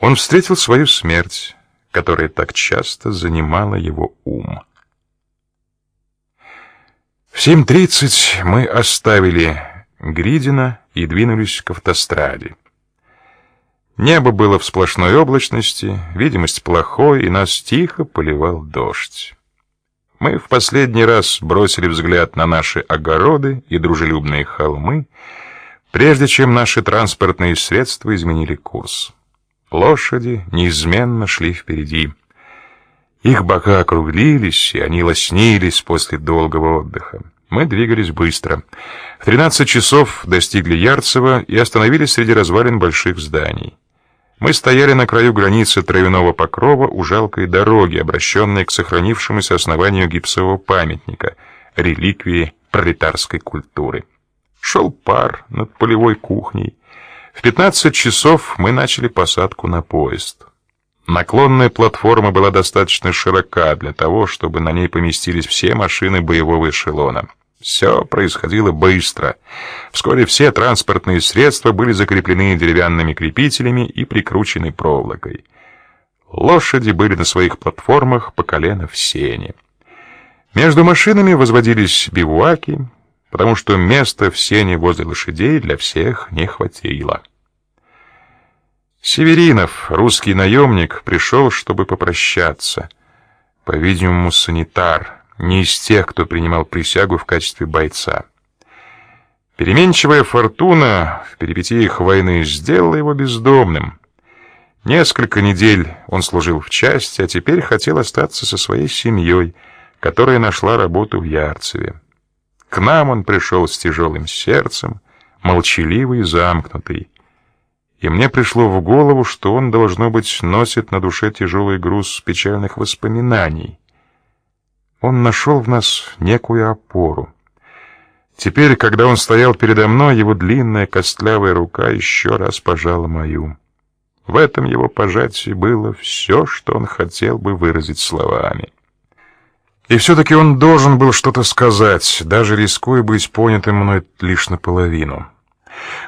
Он встретил свою смерть, которая так часто занимала его ум. В 7.30 мы оставили Гридина и двинулись к автостраде. Небо было в сплошной облачности, видимость плохой, и нас тихо поливал дождь. Мы в последний раз бросили взгляд на наши огороды и дружелюбные холмы, прежде чем наши транспортные средства изменили курс. Лошади неизменно шли впереди. Их бока округлились, и они лоснились после долгого отдыха. Мы двигались быстро. В 13 часов достигли Ярцева и остановились среди развалин больших зданий. Мы стояли на краю границы травяного покрова у жалкой дороги, обращенной к сохранившемуся основанию гипсового памятника, реликвии пролетарской культуры. Шел пар над полевой кухней. В 15 часов мы начали посадку на поезд. Наклонная платформа была достаточно широка для того, чтобы на ней поместились все машины боевого эшелона. Все происходило быстро. Вскоре все транспортные средства были закреплены деревянными крепителями и прикручены проволокой. Лошади были на своих платформах по колено в сене. Между машинами возводились бивуаки, потому что места в сене возле лошадей для всех не хватило. Северинов, русский наемник, пришел, чтобы попрощаться. По-видимому, санитар, не из тех, кто принимал присягу в качестве бойца. Переменчивая фортуна в перипетиях войны сделала его бездомным. Несколько недель он служил в части, а теперь хотел остаться со своей семьей, которая нашла работу в Ярцеве. К нам он пришел с тяжелым сердцем, молчаливый и замкнутый и мне пришло в голову, что он, должно быть, носит на душе тяжелый груз печальных воспоминаний. Он нашел в нас некую опору. Теперь, когда он стоял передо мной, его длинная костлявая рука еще раз пожала мою. В этом его пожатии было все, что он хотел бы выразить словами. И все-таки он должен был что-то сказать, даже рискуя быть понятым мной лишь наполовину.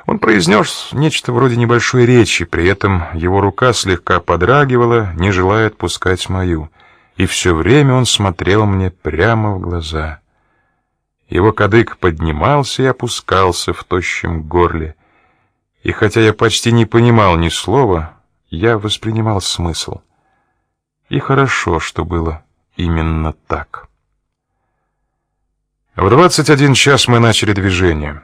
Он произнес нечто вроде небольшой речи, при этом его рука слегка подрагивала, не желая отпускать мою, и все время он смотрел мне прямо в глаза. Его кадык поднимался и опускался в тощем горле, и хотя я почти не понимал ни слова, я воспринимал смысл. И хорошо, что было именно так. В двадцать один час мы начали движение.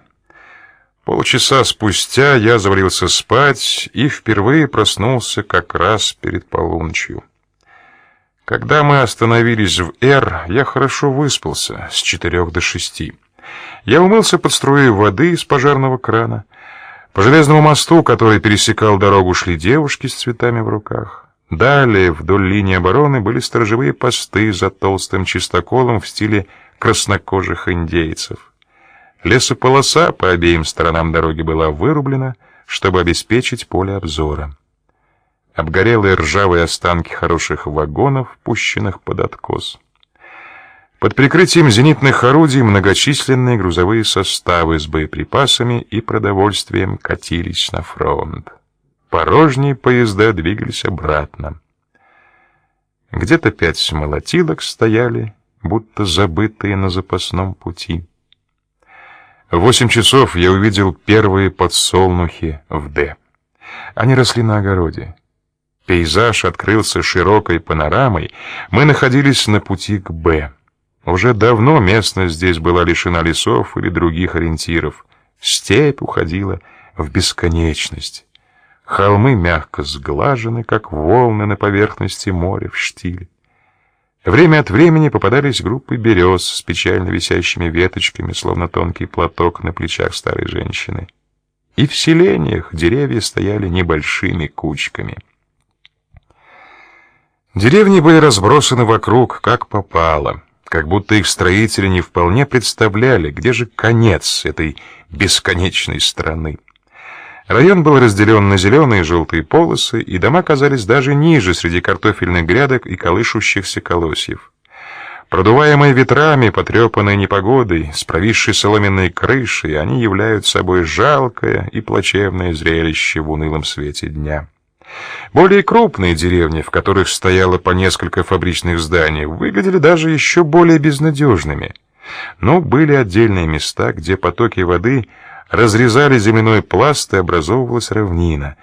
Полчаса спустя я завалился спать и впервые проснулся как раз перед полуночью. Когда мы остановились в Р, я хорошо выспался с четырех до шести. Я умылся под струей воды из пожарного крана. По железному мосту, который пересекал дорогу, шли девушки с цветами в руках. Далее вдоль линии обороны были сторожевые посты за толстым чистоколом в стиле краснокожих индейцев. Лесополоса по обеим сторонам дороги была вырублена, чтобы обеспечить поле обзора. Обгорелые ржавые останки хороших вагонов, пущенных под откос. Под прикрытием зенитных орудий многочисленные грузовые составы с боеприпасами и продовольствием катились на фронт. Порожние поезда двигались обратно. Где-то пять молотилок стояли, будто забытые на запасном пути. В восемь часов я увидел первые подсолнухи в Д. Они росли на огороде. Пейзаж открылся широкой панорамой. Мы находились на пути к Б. Уже давно местность здесь была лишена лесов или других ориентиров. Степь уходила в бесконечность. Холмы мягко сглажены, как волны на поверхности моря в штиле. Время от времени попадались группы берез с печально висящими веточками, словно тонкий платок на плечах старой женщины. И в селениях деревья стояли небольшими кучками. Деревни были разбросаны вокруг, как попало, как будто их строители не вполне представляли, где же конец этой бесконечной страны. Район был разделен на зеленые и желтые полосы, и дома казались даже ниже среди картофельных грядок и колышущихся колосьев. Продуваемые ветрами, потрепанные непогодой, с провисшей соломенной крышей, они являют собой жалкое и плачевное зрелище в унылом свете дня. Более крупные деревни, в которых стояло по несколько фабричных зданий, выглядели даже еще более безнадежными. Но были отдельные места, где потоки воды разрезали земляной пласт и образовывалась равнина,